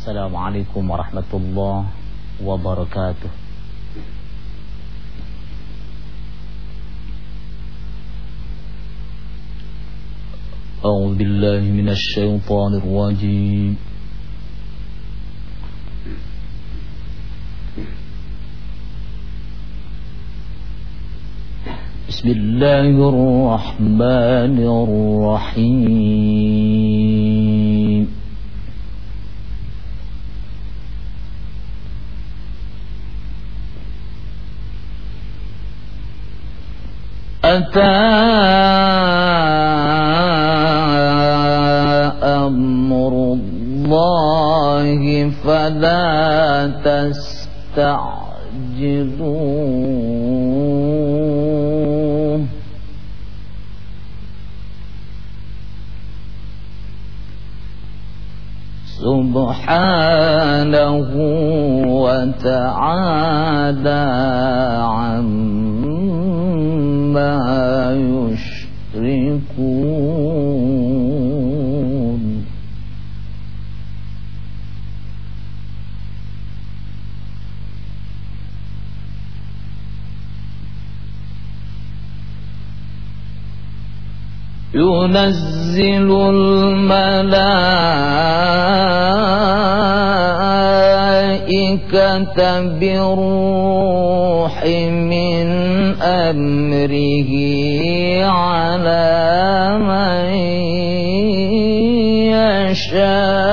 السلام عليكم ورحمة الله وبركاته. أعوذ بالله من الشيطان الرجيم. بسم الله الرحمن الرحيم. أتى أمر الله فلا تستعجلوه. سبحانه وتعالى ينزل الملائكة بروح من أمره على من يشاء.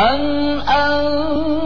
أن أن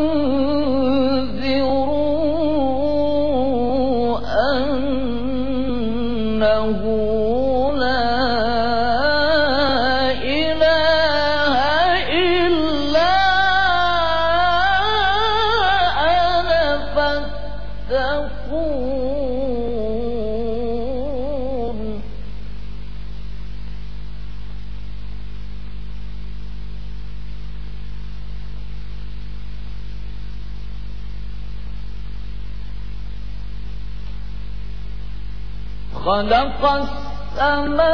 السماء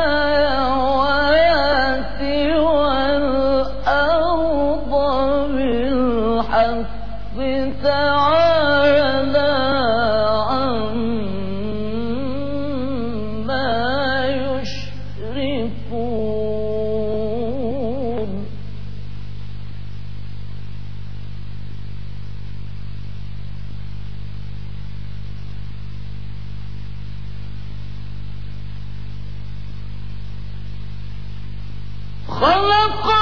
خلق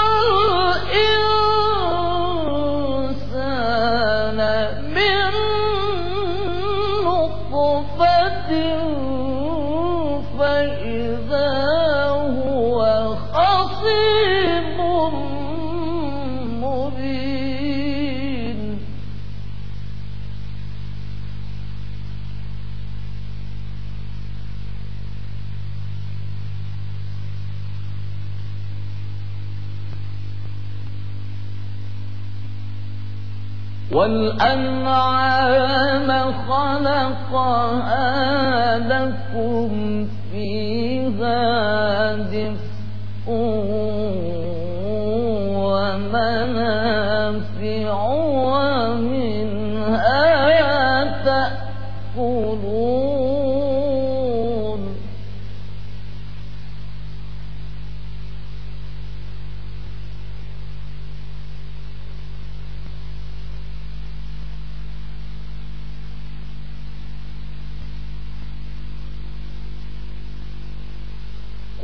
والأنعام خلقها.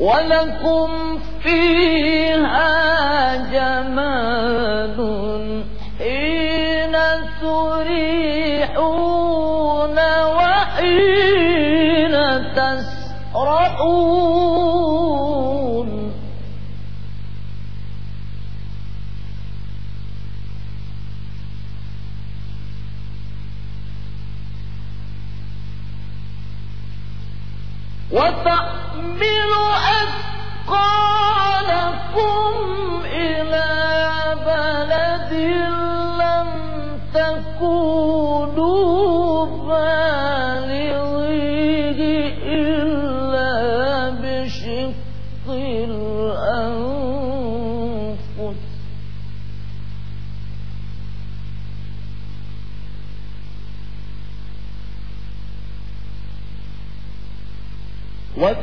ولكم فيها جمال.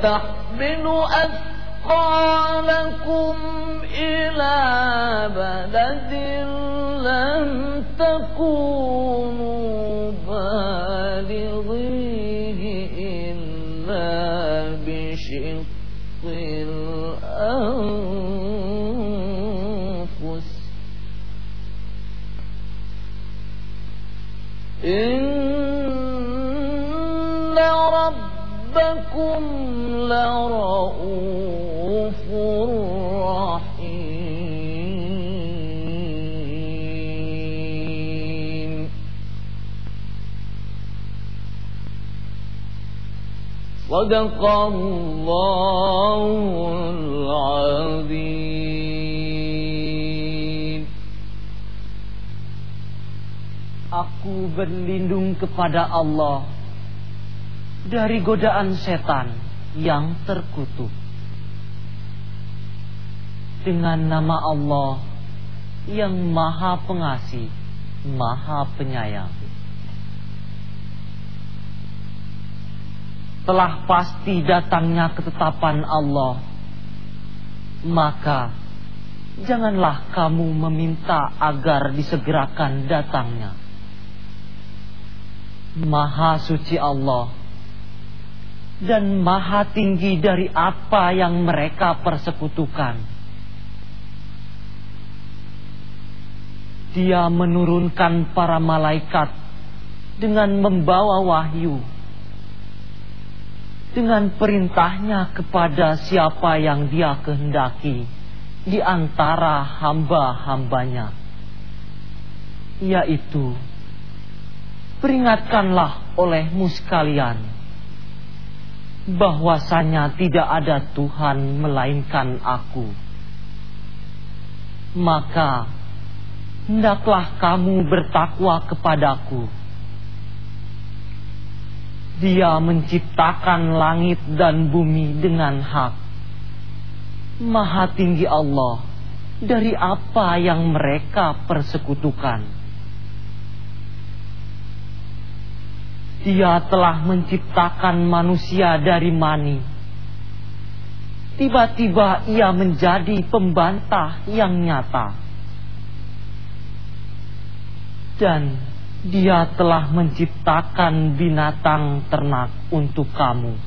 وتحمل أثقالكم إلى بلد لم تكونوا صدق الله العظيم Aku berlindung kepada Allah dari godaan setan yang terkutuk. Dengan nama Allah yang Maha Pengasih, Maha Penyayang. Telah pasti datangnya ketetapan Allah, maka janganlah kamu meminta agar disegerakan datangnya. Maha suci Allah dan maha tinggi dari apa yang mereka persekutukan. Dia menurunkan para malaikat dengan membawa wahyu. Dengan perintahnya kepada siapa yang dia kehendaki di antara hamba-hambanya. Yaitu, peringatkanlah olehmu sekalian bahwasanya tidak ada Tuhan melainkan aku. Maka hendaklah kamu bertakwa kepadaku. Dia menciptakan langit dan bumi dengan hak. Maha tinggi Allah dari apa yang mereka persekutukan. Dia telah menciptakan manusia dari mani. Tiba-tiba ia menjadi pembantah yang nyata. Dan dia telah menciptakan binatang ternak untuk kamu.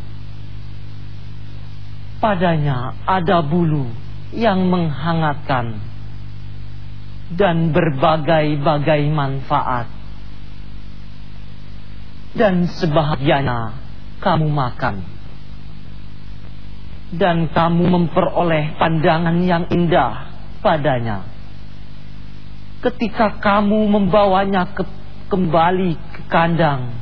Padanya ada bulu yang menghangatkan dan berbagai-bagai manfaat dan sebahagianya kamu makan. Dan kamu memperoleh pandangan yang indah padanya. Ketika kamu membawanya ke, kembali ke kandang.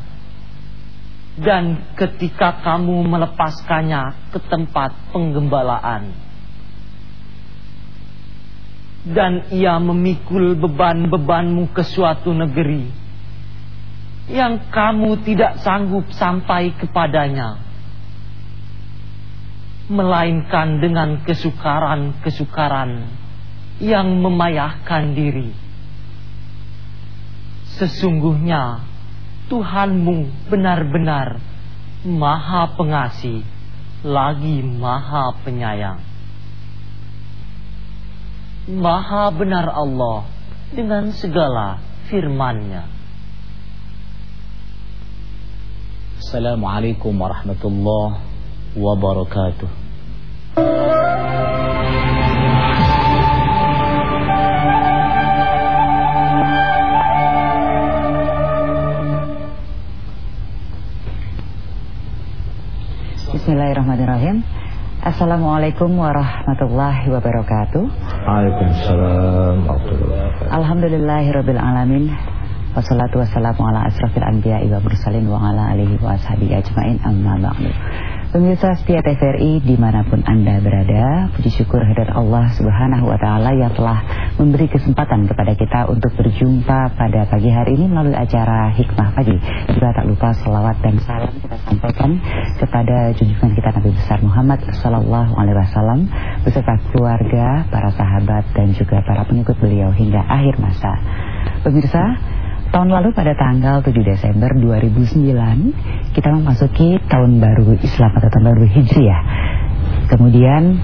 Dan ketika kamu melepaskannya ke tempat penggembalaan. Dan ia memikul beban-bebanmu ke suatu negeri yang kamu tidak sanggup sampai kepadanya, melainkan dengan kesukaran-kesukaran yang memayahkan diri. Sesungguhnya Tuhanmu benar-benar Maha Pengasih lagi Maha Penyayang. Maha benar Allah dengan segala firman-Nya. Assalamualaikum warahmatullahi wabarakatuh. Assalamualaikum warahmatullahi wabarakatuh. Waalaikumsalam warahmatullahi wabarakatuh. Alhamdulillahirabbil alamin. Wassalatu wassalamu ala asrafil anbiya'i wa mursalin wa ala alihi wa ashabihi ajmain. Amma ba'du Pemirsa setia TVRI di mana pun Anda berada Puji syukur hadirat Allah subhanahu wa ta'ala Yang telah memberi kesempatan kepada kita Untuk berjumpa pada pagi hari ini Melalui acara Hikmah Pagi. Juga tak lupa salawat dan salam kita sampaikan Kepada junjungan kita Nabi besar Muhammad Sallallahu alaihi wasallam Beserta keluarga, para sahabat Dan juga para pengikut beliau hingga akhir masa. Pemirsa Tahun lalu pada tanggal 7 Desember 2009 kita memasuki tahun baru Islam atau tahun baru Hijriah. Kemudian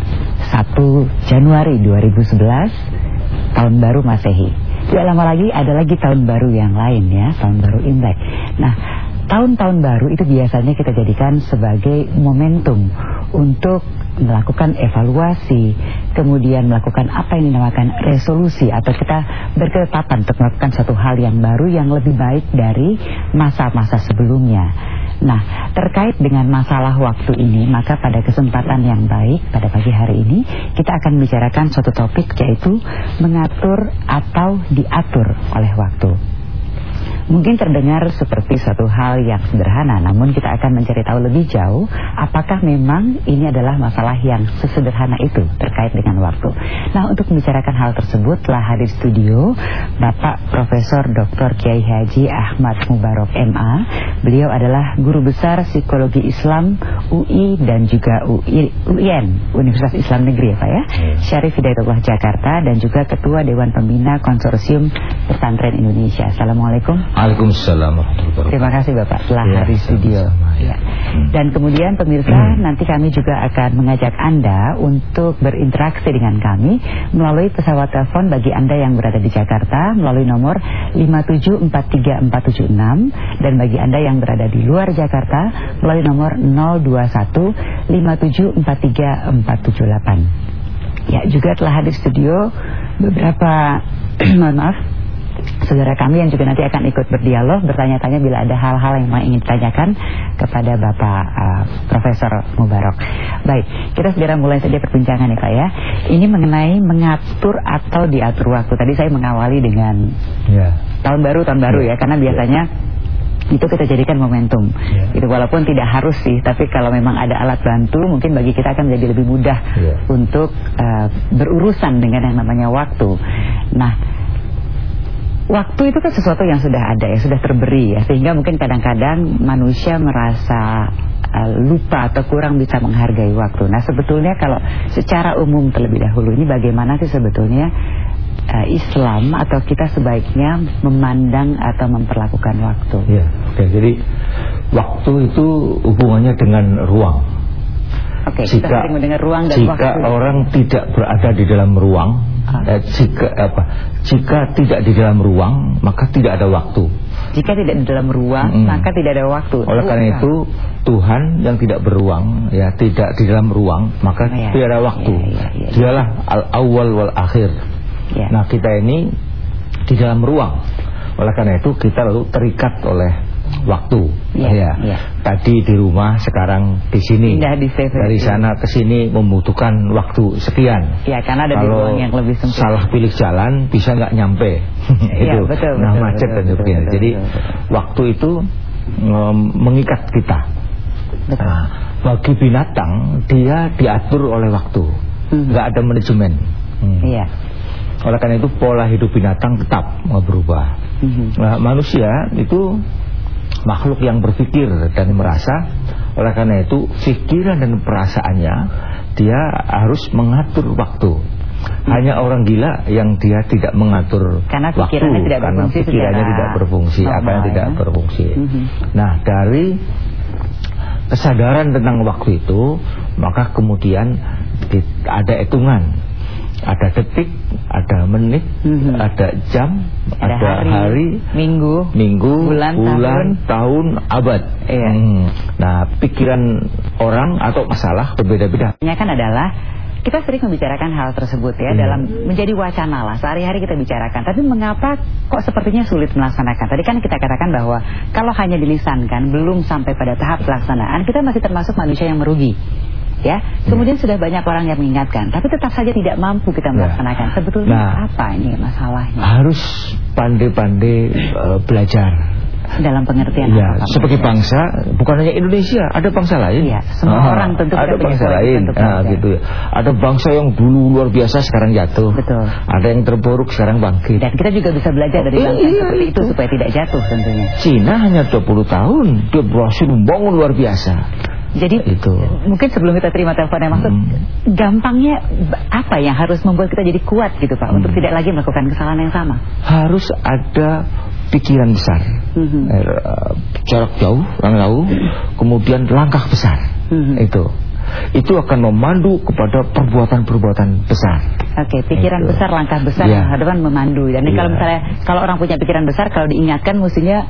1 Januari 2011 tahun baru Masehi. Tidak lama lagi ada lagi tahun baru yang lain ya, tahun baru Imlek. Nah, tahun-tahun baru itu biasanya kita jadikan sebagai momentum untuk melakukan evaluasi, kemudian melakukan apa yang dinamakan resolusi atau kita berketetapan untuk melakukan satu hal yang baru yang lebih baik dari masa-masa sebelumnya. Nah, terkait dengan masalah waktu ini, maka pada kesempatan yang baik pada pagi hari ini kita akan membicarakan suatu topik yaitu mengatur atau diatur oleh waktu. Mungkin terdengar seperti satu hal yang sederhana, namun kita akan mencari tahu lebih jauh apakah memang ini adalah masalah yang sesederhana itu terkait dengan waktu. Nah, untuk membicarakan hal tersebut telah hadir studio Bapak Profesor Dr. Kiai Haji Ahmad Mubarok MA. Beliau adalah guru besar psikologi Islam UI dan juga UI, UIN Universitas Islam Negeri ya Pak ya. Syarif Hidayatullah Jakarta dan juga Ketua Dewan Pembina Konsorsium Pesantren Indonesia. Assalamualaikum. Waalaikumsalam. Terima kasih Bapak telah Ya, hadir studio. sama-sama, ya. Ya. Dan kemudian pemirsa nanti kami juga akan mengajak Anda untuk berinteraksi dengan kami melalui pesawat telepon bagi Anda yang berada di Jakarta melalui nomor 5743476 dan bagi Anda yang berada di luar Jakarta melalui nomor 0215343478. Ya, juga telah hadir studio beberapa mohon maaf saudara kami yang juga nanti akan ikut berdialog bertanya-tanya bila ada hal-hal yang mau ingin ditanyakan kepada Bapak uh, Profesor Mubarok. Baik, kita segera mulai saja perbincangan ya Pak ya. Ini mengenai mengatur atau diatur waktu. Tadi saya mengawali dengan Ya. tahun baru tahun baru ya karena biasanya itu kita jadikan momentum. Ya. Itu walaupun tidak harus sih, tapi kalau memang ada alat bantu mungkin bagi kita akan menjadi lebih mudah Ya. untuk uh, berurusan dengan yang namanya waktu. Nah, waktu itu kan sesuatu yang sudah ada ya, sudah terberi ya, sehingga mungkin kadang-kadang manusia merasa uh, lupa atau kurang bisa menghargai waktu. Nah, sebetulnya kalau secara umum terlebih dahulu ini bagaimana sih sebetulnya uh, Islam atau kita sebaiknya memandang atau memperlakukan waktu? Ya, oke. Jadi waktu itu hubungannya dengan ruang. Oke, kita sering mendengar ruang dan jika waktu. orang tidak berada di dalam ruang. Eh, jika apa? Jika tidak di dalam ruang, maka tidak ada waktu. Jika tidak di dalam ruang, Mm-mm. maka tidak ada waktu. Oleh karena Ruang. itu Tuhan yang tidak beruang, ya tidak di dalam ruang, maka Ya, tidak ada waktu. ya, ya, ya, ya. Dialah al awal wal akhir. Ya. Nah kita ini di dalam ruang. Oleh karena itu kita lalu terikat oleh waktu. Ya, ya. Tadi di rumah, sekarang di sini. Pindah di CV. Dari sana ke sini membutuhkan waktu sekian. Ya, karena ada di Kalau ruang yang lebih sempit. salah pilih jalan bisa nggak nyampe. Iya, itu. betul, Nah betul, macet betul, dan sebagainya. betul, Jadi betul, betul. waktu itu em, mengikat kita. Betul. Nah, bagi binatang dia diatur oleh waktu, Mhm. nggak ada manajemen. Hmm. Iya. Oleh karena itu pola hidup binatang tetap nggak berubah. Mhm. Nah, manusia itu makhluk yang berpikir dan merasa. Oleh karena itu pikiran dan perasaannya dia harus mengatur waktu. Hanya orang gila yang dia tidak mengatur Karena waktu pikirannya tidak karena berfungsi pikirannya tidak berfungsi, normal, akalnya tidak ya. berfungsi. Mhm. Nah, dari kesadaran tentang waktu itu, maka kemudian di- ada hitungan. Ada detik, ada menit, Mhm. ada jam, Ada ada, hari, hari, minggu, minggu, bulan, tahun, abad. Iya. Hmm. Nah, pikiran orang atau masalah berbeda-beda. Pertanyaannya kan adalah kita sering membicarakan hal tersebut ya Hmm. dalam menjadi wacana lah sehari-hari kita bicarakan tapi mengapa kok sepertinya sulit melaksanakan tadi kan kita katakan bahwa kalau hanya dilisankan belum sampai pada tahap pelaksanaan kita masih termasuk manusia yang merugi ya kemudian sudah banyak orang yang mengingatkan tapi tetap saja tidak mampu kita Ya. melaksanakan sebetulnya Nah. apa ini masalahnya Harus pandai-pandai eh, belajar. dalam pengertian Ya, apa sebagai bangsa, bukan hanya Indonesia, ada bangsa lain. Iya, semua Ah, orang tentu ada bangsa lain. Nah, gitu ya. Ada bangsa yang dulu luar biasa sekarang jatuh. Betul. Ada yang terpuruk sekarang bangkit. dan kita juga bisa belajar dari Iya, bangsa iya, seperti itu itu. supaya tidak jatuh tentunya Cina hanya 20 tahun dia berhasil membangun luar biasa. Jadi Itu. mungkin sebelum kita terima telepon yang masuk, Hmm. gampangnya apa yang harus membuat kita jadi kuat gitu Pak untuk Hmm. tidak lagi melakukan kesalahan yang sama. Harus ada pikiran besar. Mhm. Eh, jarak jauh, yang jauh, kemudian langkah besar. Mhm. Itu. Itu akan memandu kepada perbuatan-perbuatan besar. Oke, pikiran Itu. besar, langkah besar yang hadapan memandu. Dan ini kalau misalnya kalau orang punya pikiran besar, kalau diingatkan mestinya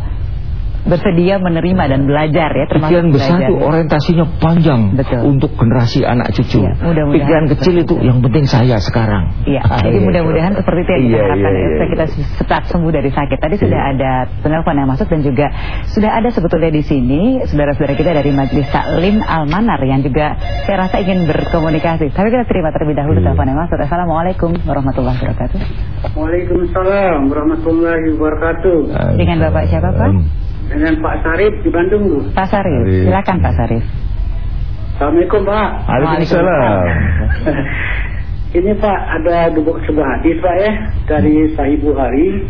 bersedia menerima dan belajar ya. termasuk Pikiran besar belajar, itu ya. orientasinya panjang Betul. untuk generasi anak cucu. Iya, mudah-mudahan Pikiran kecil itu itu. yang penting saya sekarang. Iya, Ah, jadi gitu. mudah-mudahan seperti itu yang kita Iya, harapkan iya, ya, supaya iya. kita cepat sembuh dari sakit. Tadi sudah Iya. ada penelpon yang masuk dan juga sudah ada sebetulnya di sini saudara-saudara kita dari Majelis Taklim Almanar yang juga saya rasa ingin berkomunikasi. Tapi kita terima terlebih dahulu Iya. telepon yang masuk. Assalamualaikum warahmatullahi wabarakatuh. Waalaikumsalam warahmatullahi wabarakatuh. Dengan Bapak siapa, Pak? Dengan Pak Sarip di Bandung, Bu. Pak Sarif, Sarif. silakan Pak Sarif. Assalamualkum, Pak. Waalaikumsalam. Ini Pak, ada dua sebuah hadis Pak ya dari Sahih Bukhari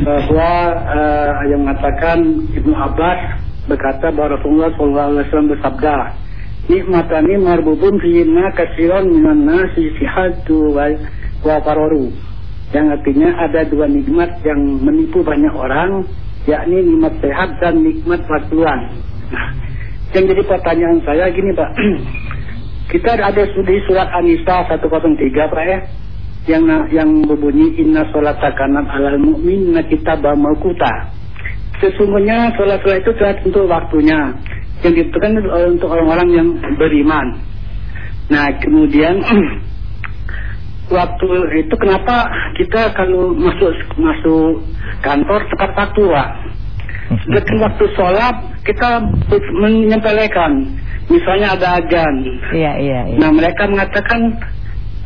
bahwa eh, yang mengatakan Ibnu Abbas berkata bahwa Rasulullah SAW bersabda, Nikmatani marbubun fiyina kasiron minan nasi sihatu wa, wa faroru. Yang artinya ada dua nikmat yang menipu banyak orang, yakni nikmat sehat dan nikmat waktuan. Nah, yang jadi pertanyaan saya gini Pak, kita ada di surat An-Nisa 103 Pak ya, yang yang berbunyi Inna sholata kanat alal mu'minina kitabah mawquta. Sesungguhnya sholat-sholat itu telah tentu waktunya yang ditentukan untuk orang-orang yang beriman. Nah kemudian waktu itu kenapa kita kalau masuk masuk kantor tepat waktu Pak? Sedangkan waktu sholat kita menyepelekan. Misalnya ada ajan. Iya, iya, iya. Nah mereka mengatakan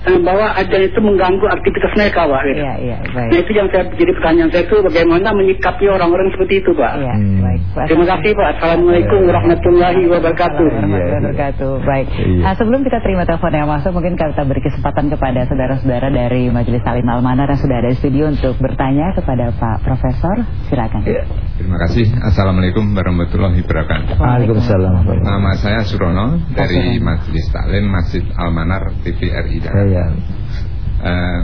bahwa ajan itu mengganggu aktivitas mereka Pak. gitu. Iya, iya, Nah baik. itu yang saya jadi pertanyaan saya itu bagaimana menyikapi orang-orang seperti itu Pak. Iya, Hmm. baik. Pak Terima kasih Pak. Assalamualaikum warahmatullahi wabarakatuh. Warahmatullahi wabarakatuh. Baik. Iya. Nah, sebelum kita terima telepon yang masuk, mungkin kita beri kesempatan kepada saudara-saudara dari Majelis Salim Almanar yang sudah ada di studio untuk bertanya kepada Pak Profesor. Silakan. Iya. Terima kasih. Assalamualaikum warahmatullahi wabarakatuh. Waalaikumsalam. Nama saya Surono dari. Majelis Taklim Masjid Almanar TVRI Jakarta. Saya Eh,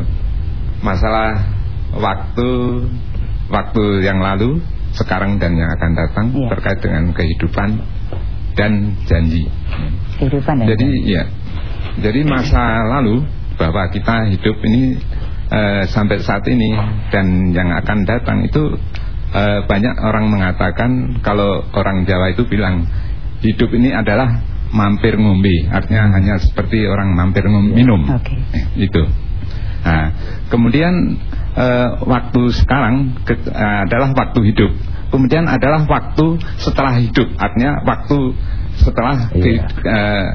masalah waktu waktu yang lalu, sekarang dan yang akan datang Iya. terkait dengan kehidupan dan janji. Kehidupan dan Jadi ya, jadi masa lalu bahwa kita hidup ini eh, sampai saat ini dan yang akan datang itu eh, banyak orang mengatakan kalau orang Jawa itu bilang hidup ini adalah mampir ngombe, artinya hanya seperti orang mampir ngom- minum. Oke. Eh, itu. Nah, kemudian eh, waktu sekarang ke- eh, adalah waktu hidup. Kemudian adalah waktu setelah hidup, artinya waktu setelah Iya. ke- eh,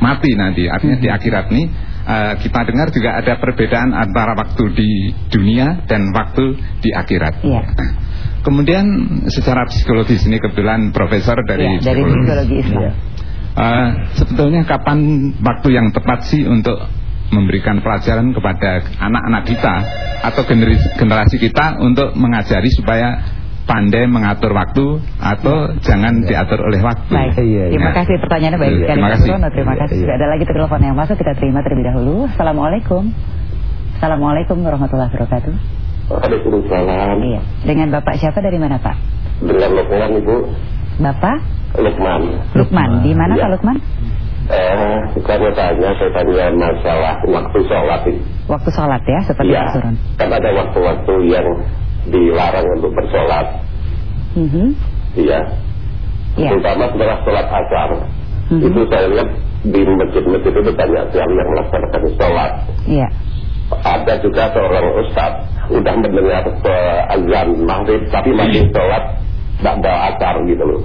mati nanti, artinya di akhirat ini eh, kita dengar juga ada perbedaan antara waktu di dunia dan waktu di akhirat. Iya. Kemudian secara psikologis ini kebetulan profesor Iya, dari dari psikologi Islam. Iya. Eh, sebetulnya kapan waktu yang tepat sih untuk memberikan pelajaran kepada anak-anak kita atau generasi, generasi kita untuk mengajari supaya pandai mengatur waktu atau jangan diatur oleh waktu. Baik. Iya, iya. Terima kasih pertanyaannya baik Iya, sekali terima Pak kasih. Terima Iya, kasih. iya. Sudah ada lagi telepon yang masuk kita terima terlebih dahulu. Assalamualaikum. Assalamualaikum warahmatullahi wabarakatuh. Waalaikumsalam. Iya. Dengan Bapak siapa dari mana Pak? Dengan Lukman Ibu Bapak Lukman Lukman. Di mana Iya. Pak Lukman? Eh, mau tanya, saya tanya masalah waktu sholat ini. Waktu sholat ya, seperti Iya, Pak Surun. kan ada waktu-waktu yang dilarang untuk bersolat. Mhm. Iya, Iya. terutama setelah sholat asar. Mhm. Itu saya lihat di masjid-masjid itu banyak sekali yang melaksanakan sholat. Iya. Ada juga seorang ustadz udah mendengar azan maghrib tapi masih sholat ba'da asar gitu loh.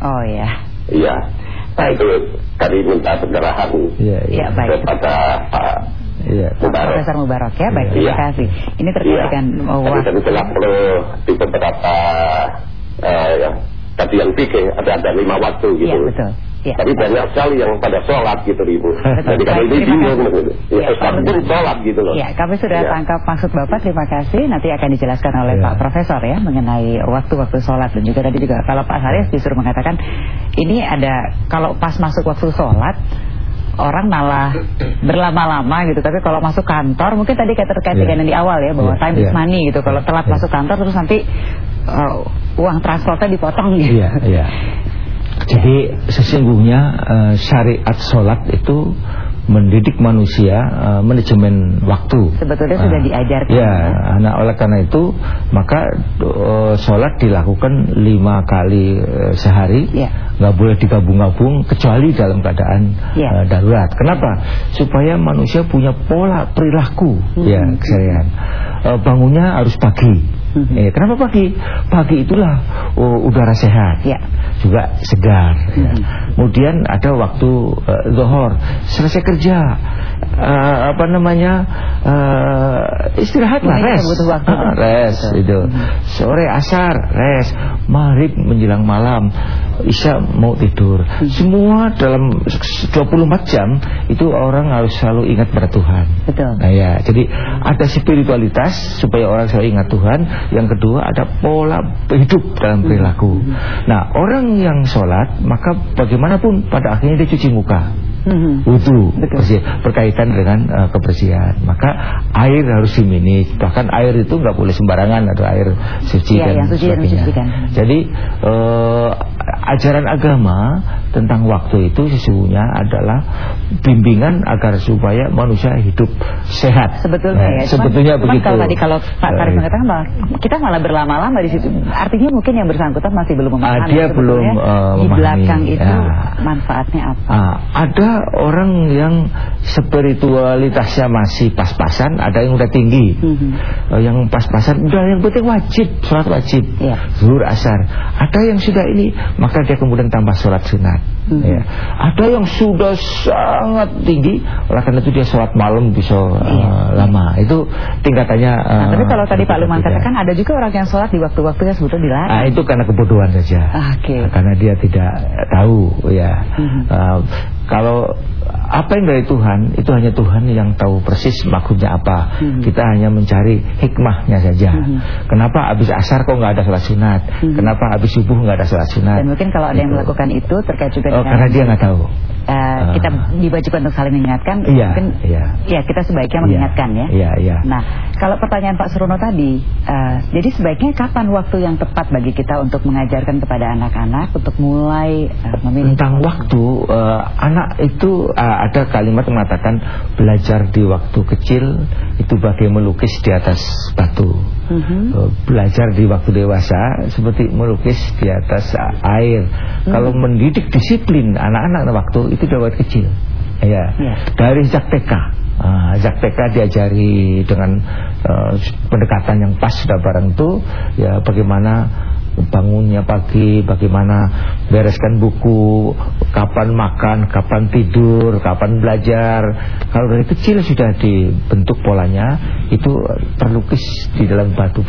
Oh ya. Iya. Nah Baik. itu tadi minta pencerahan Iya, Iya, baik. kepada Pak Iya. Mubarak. Profesor Mubarak ya, baik terima kasih. Ini terkait Iya. dengan oh, Tadi wah, kan jelas kalau di beberapa eh, ya, kajian fikih ada ada lima waktu gitu. Iya betul. Iya. Tapi banyak sekali yang pada sholat gitu ibu. Jadi Baik, ini bingung gitu. Ya, Ustaz pun sholat gitu loh. Iya, kami sudah Iya. tangkap maksud Bapak. Terima kasih. Nanti akan dijelaskan oleh Iya. Pak Profesor ya mengenai waktu-waktu sholat dan juga tadi juga kalau Pak Haris justru mengatakan ini ada kalau pas masuk waktu sholat orang malah berlama-lama gitu. Tapi kalau masuk kantor mungkin tadi kayak terkait Iya. dengan yang di awal ya bahwa Iya, time is iya. money gitu. Kalau telat Iya. masuk kantor terus nanti uh, uang transportnya dipotong gitu. Iya, iya. Jadi sesungguhnya eh, syariat sholat itu mendidik manusia eh, manajemen waktu. Sebetulnya sudah Ah, diajarkan, Ya, ya. nah oleh karena itu maka eh, sholat dilakukan lima kali eh, sehari, Ya. nggak boleh digabung-gabung kecuali dalam keadaan Ya. eh, darurat. Kenapa? Supaya manusia punya pola perilaku Hmm. ya keseharian. Eh, bangunnya harus pagi. Hmm. Eh, kenapa pagi? Pagi itulah oh, udara sehat Ya. juga segar. ya. Kemudian ada waktu uh, zohor, selesai kerja, uh, apa namanya uh, istirahat lah, Mungkin res, butuh waktu. Ah, res Betul. itu. Sore asar, res, maghrib menjelang malam, isya mau tidur. Hmm. Semua dalam 24 jam itu orang harus selalu ingat pada Tuhan. Betul. Nah ya, jadi ada spiritualitas supaya orang selalu ingat Tuhan. Yang kedua ada pola hidup dalam perilaku. Nah orang yang sholat maka bagaimanapun pada akhirnya dia cuci muka, Mhm. wudhu, berkaitan dengan eh, kebersihan. Maka air harus diminit. Bahkan air itu nggak boleh sembarangan atau air suci Iya, dan yang suci sebagainya. Jadi eh, ajaran agama tentang waktu itu sesungguhnya adalah bimbingan agar supaya manusia hidup sehat. Sebetulnya Nah, ya. Cuman- sebetulnya cuman begitu. kalau tadi kalau Pak Karim mengatakan bahwa kita malah berlama-lama di situ. Artinya mungkin yang bersangkutan masih belum memahami. Ah, dia belum, di memahami. belakang itu Ya. manfaatnya apa? Ah, ada orang yang spiritualitasnya masih pas-pasan, ada yang udah tinggi. Mhm. Eh, yang pas-pasan udah yang penting wajib, sholat wajib. Iya. Zuhur asar. Ada yang sudah ini, maka dia kemudian tambah sholat sunat. Mhm. Ya. Ada yang sudah sangat tinggi, oleh karena itu dia sholat malam bisa eh, Iya. lama. Itu tingkatannya. Nah, eh, tapi kalau tadi Pak Luman katakan ada juga orang yang sholat di waktu-waktu yang sebetulnya dilarang. Ah, itu karena kebodohan saja. Oke. Karena dia tidak tahu ya. Mhm. Ah, kalau apa yang dari Tuhan itu hanya Tuhan yang tahu persis maksudnya apa. Mhm. Kita hanya mencari hikmahnya saja. Mhm. Kenapa habis asar kok nggak ada sholat sunat? Mhm. Kenapa habis subuh nggak ada sholat sunat? Dan mungkin kalau ada yang Itu. melakukan itu terkait juga Oh, dengan karena dia nggak tahu. eh, kita diwajibkan untuk saling mengingatkan. Iya, Mungkin iya. ya kita sebaiknya Iya, mengingatkan ya. Iya, iya. Nah, kalau pertanyaan Pak Surono tadi, eh, jadi sebaiknya kapan waktu yang tepat bagi kita untuk mengajarkan kepada anak-anak untuk mulai eh, memilih Tentang waktu eh, anak itu eh, ada kalimat mengatakan belajar di waktu kecil itu bagai melukis di atas batu. Mhm. Eh, Belajar di waktu dewasa seperti melukis di atas air. Hmm. Kalau mendidik disiplin anak-anak waktu itu dari waktu kecil. Ya. Ya. Dari sejak TK. Ah, sejak TK diajari dengan eh, pendekatan yang pas sudah bareng itu ya bagaimana bangunnya pagi, bagaimana bereskan buku, kapan makan, kapan tidur, kapan belajar. Kalau dari kecil sudah dibentuk polanya, itu terlukis di dalam batu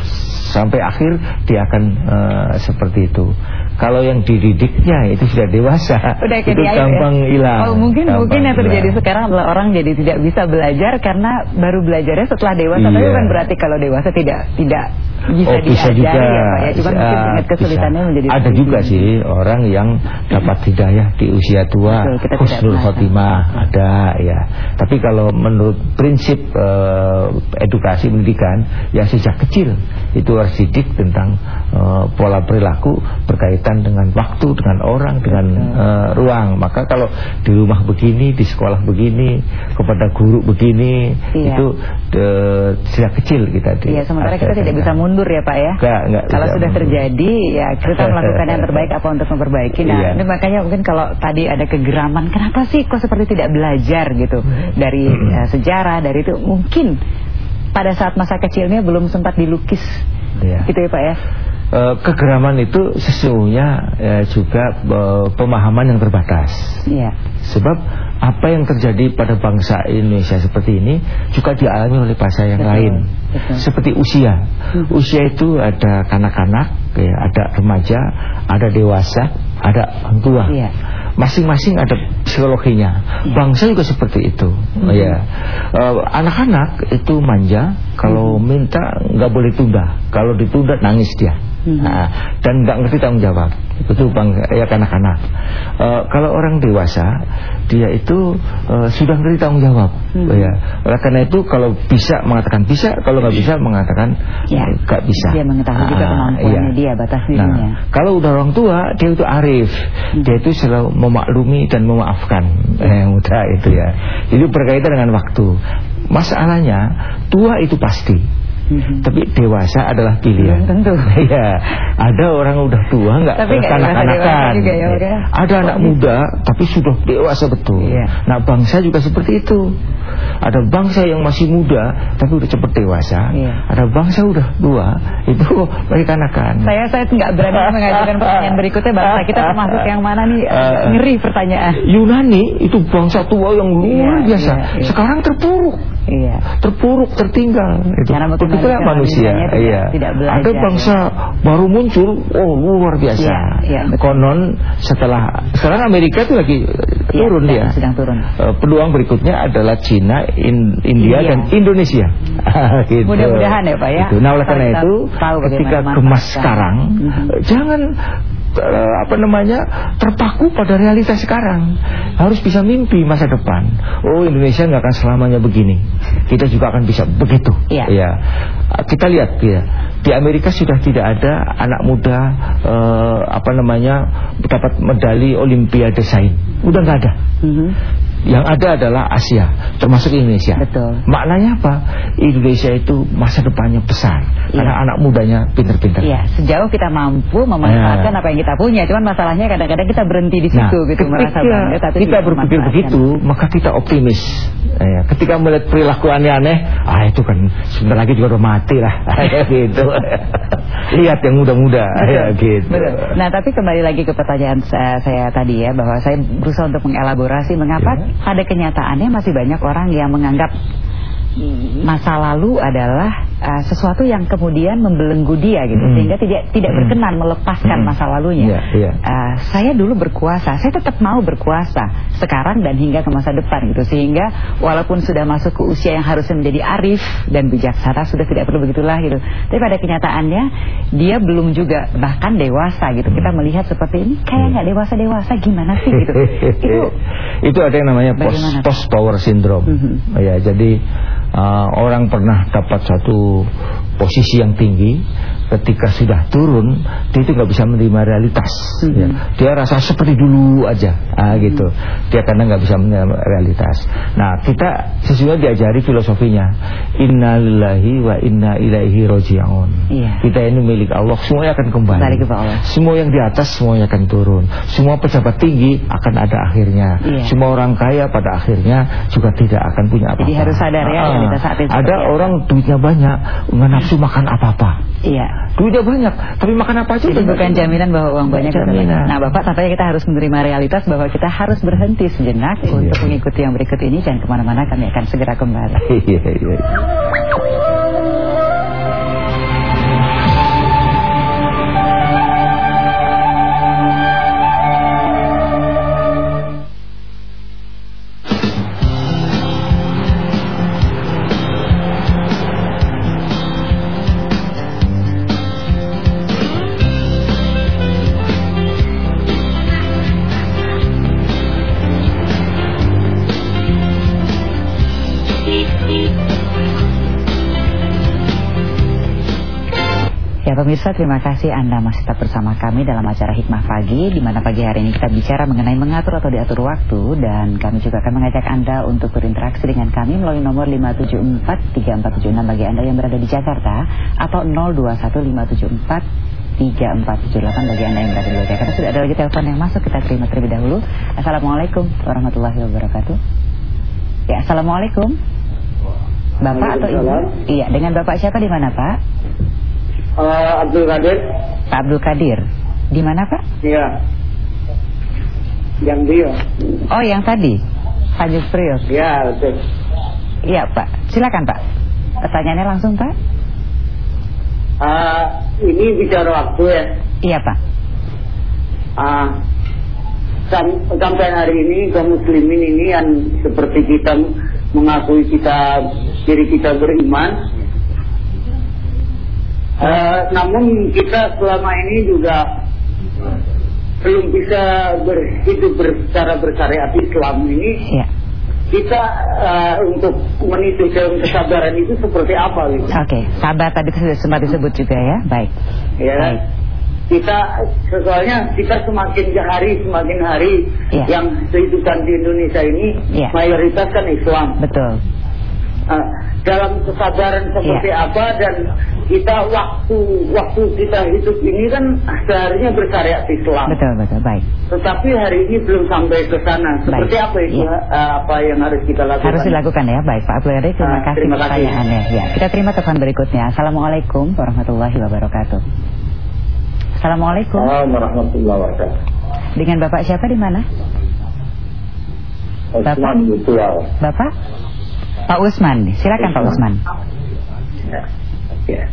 sampai akhir dia akan eh, seperti itu. Kalau yang dididiknya itu sudah dewasa, Udah itu ya? gampang hilang. Oh, mungkin Gampang mungkin yang terjadi hilang. sekarang adalah orang jadi tidak bisa belajar karena baru belajarnya setelah dewasa. Tapi Iya. bukan berarti kalau dewasa tidak tidak Bisa oh, bisa diajari juga. ya, Pak, ya. Cuma mungkin Ah, tingkat kesulitannya bisa. menjadi Ada lebih juga sih orang yang dapat hidayah di usia tua, Betul, kita tidak husnul pernah khotimah ada ya. Tapi kalau menurut prinsip eh, edukasi pendidikan ya sejak kecil itu harus didik tentang eh, pola perilaku berkaitan dengan waktu, dengan orang, dengan eh, ruang. Maka kalau di rumah begini, di sekolah begini, kepada guru begini, Iya. itu sejak kecil kita di- Iya, sementara kita tidak bisa mundur ya Pak ya. Enggak, enggak Kalau sudah mundur. terjadi ya kita melakukan yang terbaik apa untuk memperbaiki. Nah, Iya. ini makanya mungkin kalau tadi ada kegeraman, kenapa sih kok seperti tidak belajar gitu dari eh, sejarah, dari itu mungkin pada saat masa kecilnya belum sempat dilukis. Iya. Gitu ya Pak ya. Eh, kegeraman itu sesungguhnya eh, juga eh, pemahaman yang terbatas. Iya. Sebab apa yang terjadi pada bangsa Indonesia seperti ini juga dialami oleh bangsa yang Betul, lain. betul. Seperti usia. Usia itu ada kanak-kanak, ya, ada remaja, ada dewasa, ada orang tua. Iya. Masing-masing ada psikologinya. Bangsa juga seperti itu. Ya. Eh, Anak-anak itu manja, kalau minta nggak boleh tunda. Kalau ditunda nangis dia. Nah, dan nggak ngerti tanggung jawab. Itu bang ya kanak-kanak. Eh, kalau orang dewasa, dia itu eh, sudah ngerti tanggung jawab. Ya. Oleh karena itu kalau bisa mengatakan bisa, kalau nggak bisa mengatakan Ya. nggak bisa. Dia mengetahui juga Ah, kemampuannya iya. dia, batas Nah, dirinya. kalau udah orang tua, dia itu arif. Dia itu selalu memaklumi dan memaafkan eh, yang muda itu ya. Jadi berkaitan dengan waktu. Masalahnya tua itu pasti. Mhm. Tapi dewasa adalah pilihan. Belum tentu. Iya, ada orang udah tua nggak Tapi nggak kanak-kanakan. ya, Pak, ya? Ada anak muda tapi sudah dewasa betul. Iya. Nah bangsa juga seperti itu. Ada bangsa yang masih muda tapi udah cepat dewasa. Iya. Ada bangsa udah tua itu mereka kanakan. Saya saya nggak berani mengajukan pertanyaan berikutnya bangsa kita termasuk yang mana nih agak ngeri pertanyaan. Yunani itu bangsa tua yang luar Iya, biasa. iya, iya. Sekarang terpuruk. Iya. terpuruk, tertinggal. Itu Karena begitulah manusia- manusia. Iya. tidak Ada bangsa baru muncul, oh luar biasa. Iya, iya, betul. Konon setelah sekarang Amerika itu lagi Iya, turun dia. sedang turun. Eh, peluang berikutnya adalah Cina, In- India, India. dan Indonesia. gitu. Mudah-mudahan ya, Pak, ya. Gitu. Nah oleh karena itu, ketika gemas sekarang, Mhm. eh, jangan apa namanya terpaku pada realitas sekarang. Harus bisa mimpi masa depan. Oh Indonesia nggak akan selamanya begini. Kita juga akan bisa begitu. Iya. Ya. Kita lihat ya di Amerika sudah tidak ada anak muda eh, apa namanya dapat medali Olimpiade sains. Udah nggak ada. Mhm. Yang ada adalah Asia, termasuk Indonesia. Betul. Maknanya apa? Indonesia itu masa depannya besar Iya. karena anak mudanya pinter-pinter. Iya, sejauh kita mampu memanfaatkan apa yang kita punya. Cuman masalahnya kadang-kadang kita berhenti di situ gitu merasa bangga tapi kita berpikir begitu, maka kita optimis. Ya, ketika melihat perilaku aneh-aneh, ah itu kan sebentar lagi juga udah mati lah, Ya, gitu. Lihat yang muda-muda, ya gitu. Betul. Nah, tapi kembali lagi ke pertanyaan saya, saya tadi ya bahwa saya berusaha untuk mengelaborasi mengapa Ya. Pada kenyataannya masih banyak orang yang menganggap mm, masa lalu adalah uh, sesuatu yang kemudian membelenggu dia gitu Hmm. sehingga tidak tidak Hmm. berkenan melepaskan Hmm. masa lalunya. Iya, iya. Uh, saya dulu berkuasa, saya tetap mau berkuasa sekarang dan hingga ke masa depan gitu sehingga walaupun sudah masuk ke usia yang harusnya menjadi arif dan bijaksana sudah tidak perlu begitulah gitu. Tapi pada kenyataannya dia belum juga bahkan dewasa gitu. Kita melihat seperti ini kayak nggak dewasa dewasa gimana sih gitu. Itu itu ada yang namanya post, post power syndrome. Mhm. Ya, jadi uh, orang pernah dapat satu posisi yang tinggi, ketika sudah turun, dia itu nggak bisa menerima realitas. Mhm. ya. Dia rasa seperti dulu aja, ah, gitu. Dia karena nggak bisa menerima realitas. Nah, kita sesungguhnya diajari filosofinya, Innalillahi wa inna ilaihi roji'un. Iya. Kita ini milik Allah, semuanya akan kembali. Kembali kepada Allah. Semua yang di atas semuanya akan turun. Semua pejabat tinggi akan ada akhirnya. Iya. Semua orang kaya pada akhirnya juga tidak akan punya apa-apa. Jadi harus sadar ya, Ah, realitas saat ini Ada apa. orang duitnya banyak, nggak nafsu makan apa-apa. iya. Duitnya banyak, tapi makan apa aja Jadi bukan jaminan bahwa uang banyak Jaminan. Nah Bapak tampaknya kita harus menerima realitas bahwa kita harus berhenti sejenak Iya. untuk mengikuti yang berikut ini dan ke mana-mana kami akan segera kembali. Iya, iya. Pemirsa terima kasih Anda masih tetap bersama kami dalam acara Hikmah Pagi di mana pagi hari ini kita bicara mengenai mengatur atau diatur waktu dan kami juga akan mengajak Anda untuk berinteraksi dengan kami melalui nomor 5743476 bagi Anda yang berada di Jakarta atau 021574 3478 bagi Anda yang berada di Jakarta. Sudah ada lagi telepon yang masuk, kita terima terlebih dahulu. Assalamualaikum warahmatullahi wabarakatuh. Ya, Assalamualaikum. Bapak atau Ibu? Iya, dengan Bapak siapa di mana, Pak? Uh, Abdul Qadir. Pak Abdul Kadir. Di mana, Pak? Iya. Yang dia. Oh, yang tadi. Tanjung Priok. Ya, betul. Iya, Pak. Silakan, Pak. Pertanyaannya langsung, Pak. Uh, ini bicara waktu ya. Iya, Pak. Uh, sam- sampai hari ini kaum muslimin ini yang seperti kita mengakui kita diri kita beriman Eh, namun kita selama ini juga belum bisa berhidup ber- secara bersyariat Islam ini Iya. kita eh, untuk menipu dalam kesabaran itu seperti apa gitu Oke, sabar tadi sudah sempat disebut juga ya. Baik. ya? Baik. kita soalnya kita semakin hari semakin hari Iya. yang kehidupan di Indonesia ini Iya. mayoritas kan Islam Betul. Eh, dalam kesabaran seperti Iya. apa dan kita waktu waktu kita hidup ini kan seharusnya bersyariat Islam Betul, betul. Baik. tetapi hari ini belum sampai ke sana seperti Baik. apa itu Iya. eh, apa yang harus kita lakukan Harus dilakukan ya. Baik, Pak Abdul. Terima Ah, kasih terima kasih. pertanyaannya. Ya, kita terima telepon berikutnya. Assalamualaikum warahmatullahi wabarakatuh. Assalamualaikum. Assalamualaikum warahmatullahi wabarakatuh Dengan Bapak siapa di mana? Bapak? Bapak? Pak Usman. Silakan Pak Usman. ya. ya.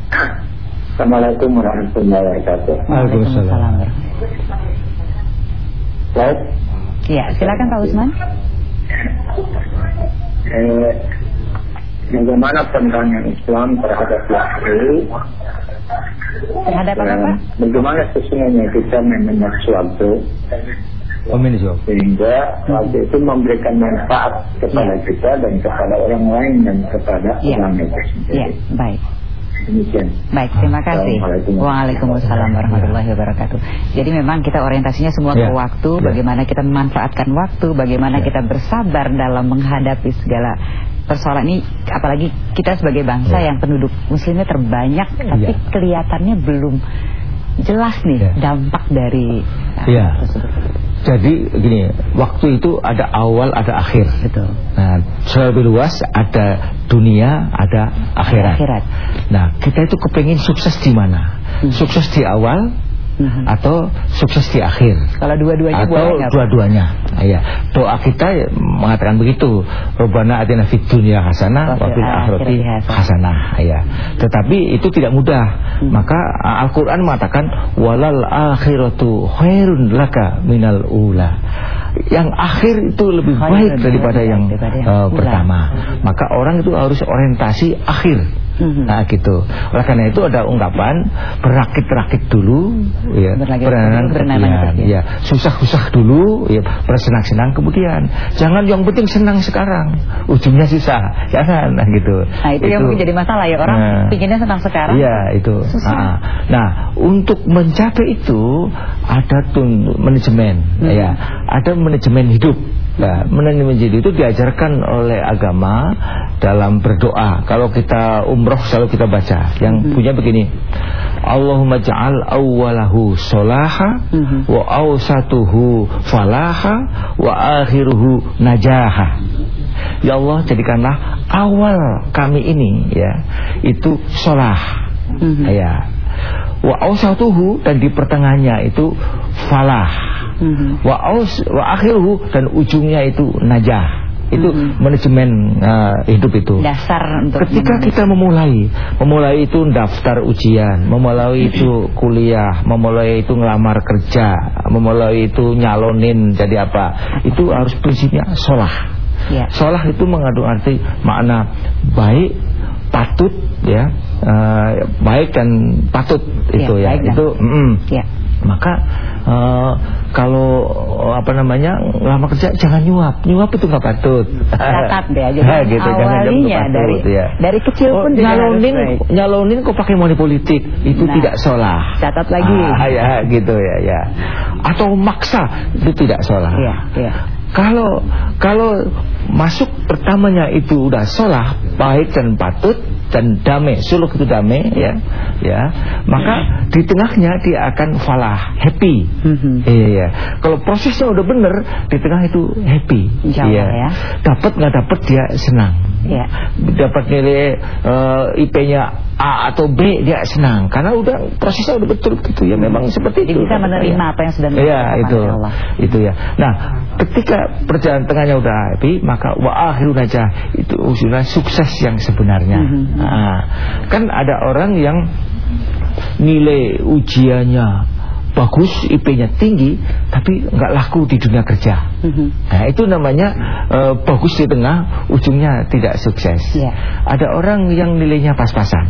Assalamualaikum warahmatullahi wabarakatuh Waalaikumsalam. Baik Iya, silakan Pak Usman. eh, bagaimana pandangan Islam terhadap waktu Terhadap apa, Pak? bagaimana sesungguhnya kita meminat suatu Om ini jawab. sehingga waktu itu memberikan manfaat kepada Ya. kita dan kepada orang lain dan kepada Ya. orang Iya, sendiri. baik. Demikian. Baik, terima kasih. Waalaikumsalam warahmatullahi wabarakatuh. Jadi memang kita orientasinya semua ke Ya. waktu, Ya. bagaimana kita memanfaatkan waktu, bagaimana Ya. kita bersabar dalam menghadapi segala persoalan ini. Apalagi kita sebagai bangsa Ya. yang penduduk muslimnya terbanyak, tapi Ya. kelihatannya belum jelas nih Ya. dampak dari Ya. tersebut. Jadi gini, waktu itu ada awal, ada akhir. Betul. Nah, lebih luas ada dunia, ada akhirat. Akhirat. Nah, kita itu kepengen sukses di mana? Hmm. Sukses di awal Mhm. atau sukses di akhir? Kalau dua-duanya atau dua-duanya. Iya. Doa kita ya mengatakan begitu. Rabbana atina fid dunya hasanah Wa fil akhirati hasanah. Iya. Tetapi itu tidak mudah. Hmm. Maka Al-Qur'an mengatakan walal akhiratu khairun laka minal ula. Yang akhir itu lebih baik daripada yang, daripada yang ula. pertama. Maka orang itu harus orientasi akhir. Mhm. Nah gitu. Oleh karena itu ada ungkapan berakit-rakit dulu, ya, berenang kemudian, kemudian. ya, susah-susah dulu, ya, bersenang-senang kemudian. Jangan yang penting senang sekarang, ujungnya susah, jangan, nah gitu. Nah, itu, yang mungkin jadi masalah ya. Orang Nah. pinginnya senang sekarang. Iya itu. Susah. Ah, Nah, untuk mencapai itu ada tun manajemen, Hmm. ya, ada manajemen hidup. Nah, manajemen hidup itu diajarkan oleh agama dalam berdoa. Kalau kita umroh selalu kita baca, yang Hmm. punya begini. Allahumma ja'al awwalahu solaha Mhm. wa awsatuhu falaha wa akhiruhu najaha. Ya Allah jadikanlah awal kami ini ya itu solah Mhm. ya wa awsatuhu dan di pertengahannya itu falah Mhm. wa aus wa akhiruhu dan ujungnya itu najah itu Mhm. manajemen uh, hidup itu Dasar untuk Ketika kita memulai, memulai itu daftar ujian, memulai itu kuliah, memulai itu ngelamar kerja, memulai itu nyalonin jadi apa, itu harus prinsipnya solah. Ya. Solah itu mengandung arti makna baik, patut, ya, eh, baik dan patut Ya, itu ya, itu. mm, Ya. Maka uh, kalau apa namanya lama kerja jangan nyuap. Nyuap itu nggak patut. Catat deh aja. Nah, gitu, awalnya patut, dari ya. dari kecil Oh, pun harus nyalonin nyalonin kok pakai money politik. Itu Nah, tidak sholah catat lagi. ah, ya gitu ya ya. Atau maksa itu tidak sholah Iya, iya. Kalau kalau masuk pertamanya itu udah sholah baik dan patut dan damai suluk itu damai ya ya maka di tengahnya dia akan falah happy Mhm. iya iya kalau prosesnya udah bener di tengah itu happy Iya. ya. dapat nggak dapat dia senang Iya. dapat nilai eh, IP-nya A atau B dia senang. Karena udah prosesnya udah betul gitu ya. Memang seperti Jadi itu. bisa menerima apa yang sudah Iya dilakukan itu. oleh Allah. itu ya. Nah ketika perjalanan tengahnya udah happy maka wa akhirun aja itu ujungnya sukses yang sebenarnya. Mhm. Nah, kan ada orang yang nilai ujiannya bagus IP-nya tinggi tapi nggak laku di dunia kerja Mhm. Nah itu namanya eh, bagus di tengah ujungnya tidak sukses. Iya. Ada orang yang nilainya pas-pasan.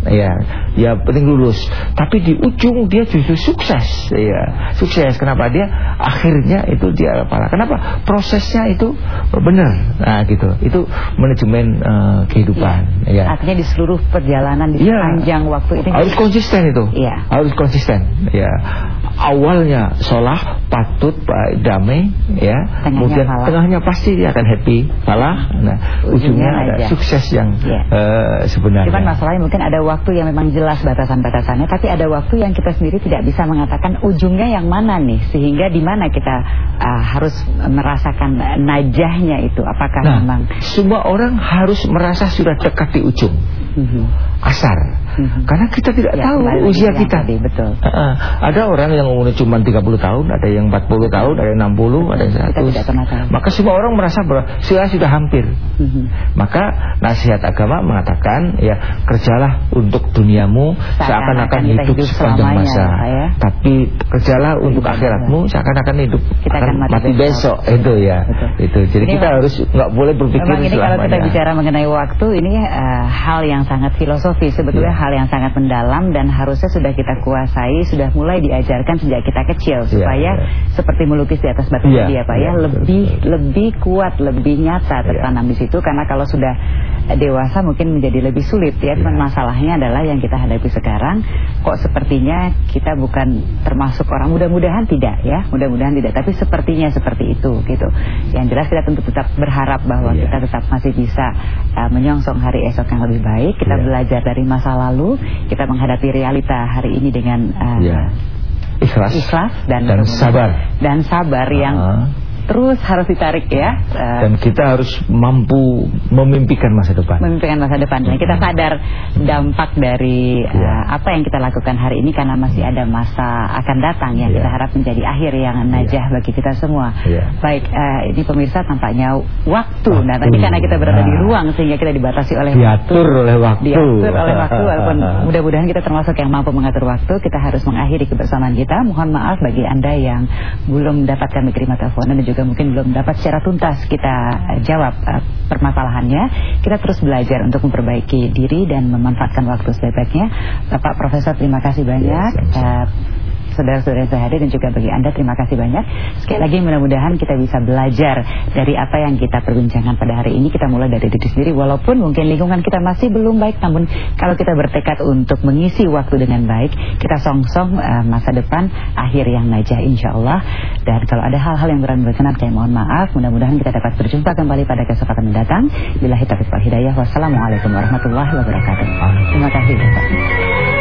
Ya, ya penting lulus. Tapi di ujung dia justru sukses. Ya, sukses. Kenapa dia akhirnya itu dia apa? Kenapa? Prosesnya itu benar. Nah, gitu. Itu manajemen eh, kehidupan. Ya. Artinya di seluruh perjalanan di Iya. sepanjang waktu ini harus konsisten itu. Iya. Harus konsisten. Ya. Awalnya sholah, patut, baik, damai, ya. Tengahnya Kemudian falah. tengahnya pasti dia akan happy, falah. Nah, Ujungnya ujungnya ada aja. sukses yang Iya. eh, sebenarnya. Cuman masalahnya mungkin ada waktu yang memang jelas batasan-batasannya Tapi ada waktu yang kita sendiri tidak bisa mengatakan ujungnya yang mana nih Sehingga di mana kita uh, harus merasakan najahnya itu Apakah Nah, memang semua orang harus merasa sudah dekat di ujung. Mhm. Asar. Mhm. Karena kita tidak Ya, tahu usia kita. tadi, betul. Heeh. ada orang yang umurnya cuma 30 tahun, ada yang 40 tahun, ada yang 60, ada yang 100. Kita tidak pernah tahu. Maka semua orang merasa bahwa saya sudah hampir. Mhm. Maka nasihat agama mengatakan ya kerjalah untuk duniamu Seakan-akan hidup hidup sepanjang selamanya, masa. Ya. Tapi kerjalah untuk Ibadah. akhiratmu seakan-akan hidup Kita akan mati besok. besok. Itu ya. Betul. Itu. Jadi Ini kita memang- harus nggak boleh berpikir Memang ini kalau kita selamanya. bicara mengenai waktu ini eh, hal yang sangat filosofis sebetulnya Iya. hal yang sangat mendalam dan harusnya sudah kita kuasai sudah mulai diajarkan sejak kita kecil. Iya, supaya iya. seperti melukis di atas batu tadi ya Pak ya. betul, lebih betul. lebih kuat lebih nyata Iya. tertanam di situ. Karena kalau sudah dewasa mungkin menjadi lebih sulit ya. Cuman Iya. masalahnya adalah yang kita hadapi sekarang kok sepertinya kita bukan termasuk orang mudah-mudahan? Tidak ya. Mudah-mudahan tidak. Tapi sepertinya seperti itu gitu. Yang jelas kita tentu tetap berharap bahwa kita tetap masih bisa uh, menyongsong hari esok yang lebih baik kita Iya. belajar dari masa lalu kita menghadapi realita hari ini dengan uh, Iya. Ikhlas. ikhlas dan dan sabar. dan sabar yang Ah. Terus harus ditarik ya uh, Dan kita harus mampu memimpikan masa depan. memimpikan masa depan dan kita sadar dampak dari uh, Iya. apa yang kita lakukan hari ini karena masih ada masa akan datang yang Iya. kita harap menjadi akhir yang najah bagi kita semua. Iya. Baik, uh, ini pemirsa tampaknya waktu. Nah, Waktu. tapi karena kita berada di Nah. ruang sehingga kita dibatasi oleh Diatur waktu. oleh waktu. Diatur oleh waktu walaupun mudah-mudahan kita termasuk yang mampu mengatur waktu. Kita harus mengakhiri kebersamaan kita. Mohon maaf bagi Anda yang belum dapat kami terima teleponan dan juga mungkin belum dapat secara tuntas kita eh, jawab eh, permasalahannya. Kita terus belajar untuk memperbaiki diri dan memanfaatkan waktu sebaik-baiknya. Bapak Profesor terima kasih banyak. Ya, sama-sama. Saudara-saudara yang hadir dan juga bagi Anda terima kasih banyak. Sekali lagi mudah-mudahan kita bisa belajar dari apa yang kita perbincangkan pada hari ini. Kita mulai dari diri sendiri walaupun mungkin lingkungan kita masih belum baik namun kalau kita bertekad untuk mengisi waktu dengan baik, kita songsong eh, masa depan akhir yang najah insya Allah. Dan kalau ada hal-hal yang berani berkenan kami mohon maaf. Mudah-mudahan kita dapat berjumpa kembali pada kesempatan mendatang. Bila taufiq wal hidayah. Wassalamualaikum warahmatullahi wabarakatuh. Terima kasih Bapak.